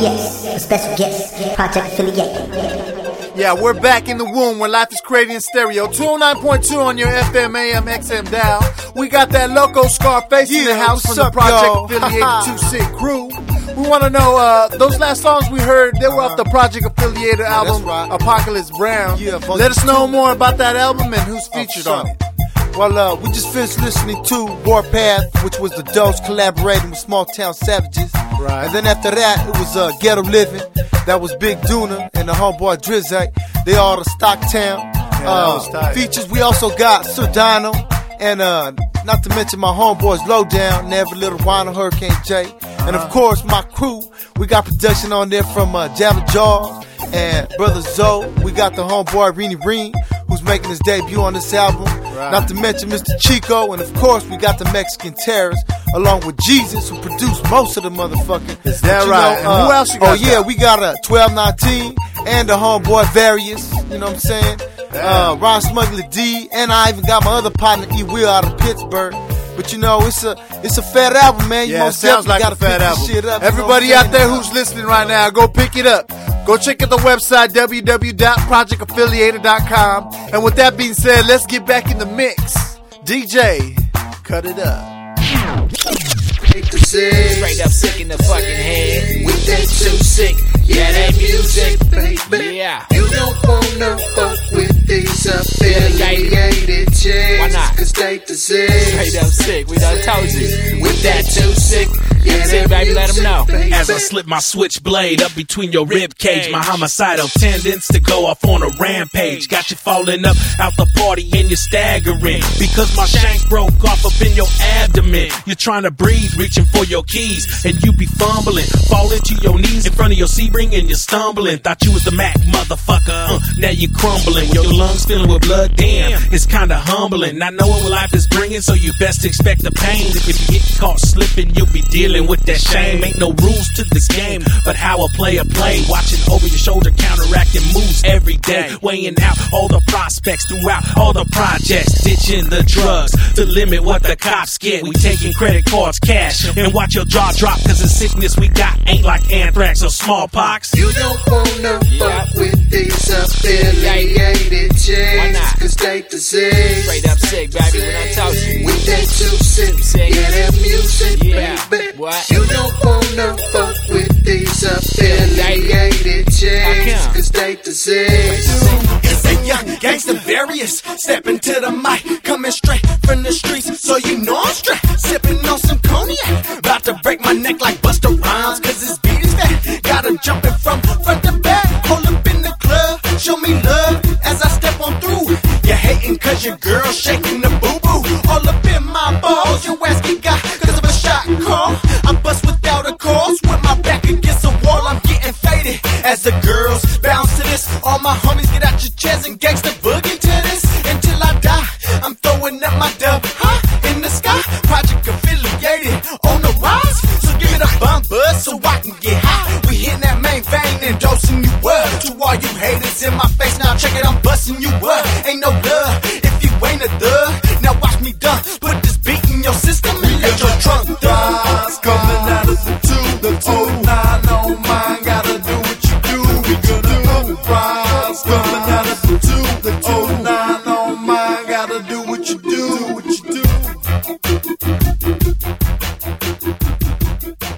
yes, a special guest, project affiliate. Yeah, we're back in the womb where life is created in stereo. 209.2 on your FM, AM, XM dial. We got that loco Skarface in the house from the up, project y'all? affiliated Two Sick Crew. We want to know uh, those last songs we heard. They were off the project affiliated album right. Apocalypse Brown. Yeah, Let us know more about that album and who's featured on it. Well, uh, we just finished listening to Warpath, which was the Dose collaborating with Small Town Savages. Right. And then after that, it was uh, Ghetto Living. That was Big Duna and the homeboy Drizzy. They all the Stocktown. that uh, features. We also got Sudano and uh, not to mention my homeboys Lowdown, Never Little Wino, Hurricane J. And Uh-huh. of course, my crew. We got production on there from uh, Java Jaws and Brotha Zo. We got the homeboy Reenie Reen, who's making his debut on this album. Not to mention Mr. Chico, and of course we got the Mexican Terrorists, along with Gezus, who produced most of the motherfucking. Is that But right? know, And who else you got Oh yeah, there? we got a 1219 and the homeboy Various. You know what I'm saying? Uh, Ron Smuggler D, and I even got my other partner E Will out of Pittsburgh. But you know, it's a it's a fat album, man. You Yeah, it most sounds like a fat album. Up, you know Everybody out there who's listening right now, go pick it up. Go check out the website www.projectaffiliated.com. And with that being said, let's get back in the mix. DJ, cut it up. Straight up sick in the fucking head. With that too sick. Yeah, that music. baby. Yeah. You don't wanna fuck with these affiliated chicks. Why not? Cause they deserve. Straight up sick. We done told you. With that too sick. That baby, let 'em know. As I slip my switchblade up between your rib cage, my homicidal tendons to go off on a rampage. Got you falling up out the party and you're staggering because my shank broke off up in your abdomen. You're trying to breathe, reaching for your keys, and you be fumbling, falling to your knees in front of your Sebring and you're stumbling. Thought you was the Mac motherfucker, uh, now you're crumbling with your lungs filling with blood. Damn, it's kinda humbling. Not knowing what life is bringing, so you best expect the pain. If you get caught slipping, you'll be dealing with that shame. Ain't no rules to this game, but how a player play. Watching over your shoulder, counteracting moves every day. Weighing out all the prospects throughout all the projects. Ditching the drugs to limit what the cops get. We taking credit cards, cash, and watch your jaw drop. Cause the sickness we got ain't like anthrax or smallpox. You don't wanna Yeah. fuck with these affiliated Why not? chicks. Cause they deserve. Straight up sick, baby. We done told you. With that too sick. sick. Yeah, that music, Yeah. baby. What? You don't wanna fuck with these affiliated How chicks. come? Cause they deserve. It's a young gangster various. Stepping to the mic, coming straight from the streets. So you know I'm straight. Sipping on some cognac. About to break my neck like Busta Rhymes. Cause this beat is fat. Got him jumping from front to back. Hold up in the club. Show me love as I step on through. You're hating cause your girl shaking the in my face, now check it, I'm busting you up. Ain't no love if you ain't a thug. Now watch me done. Put this beat in your system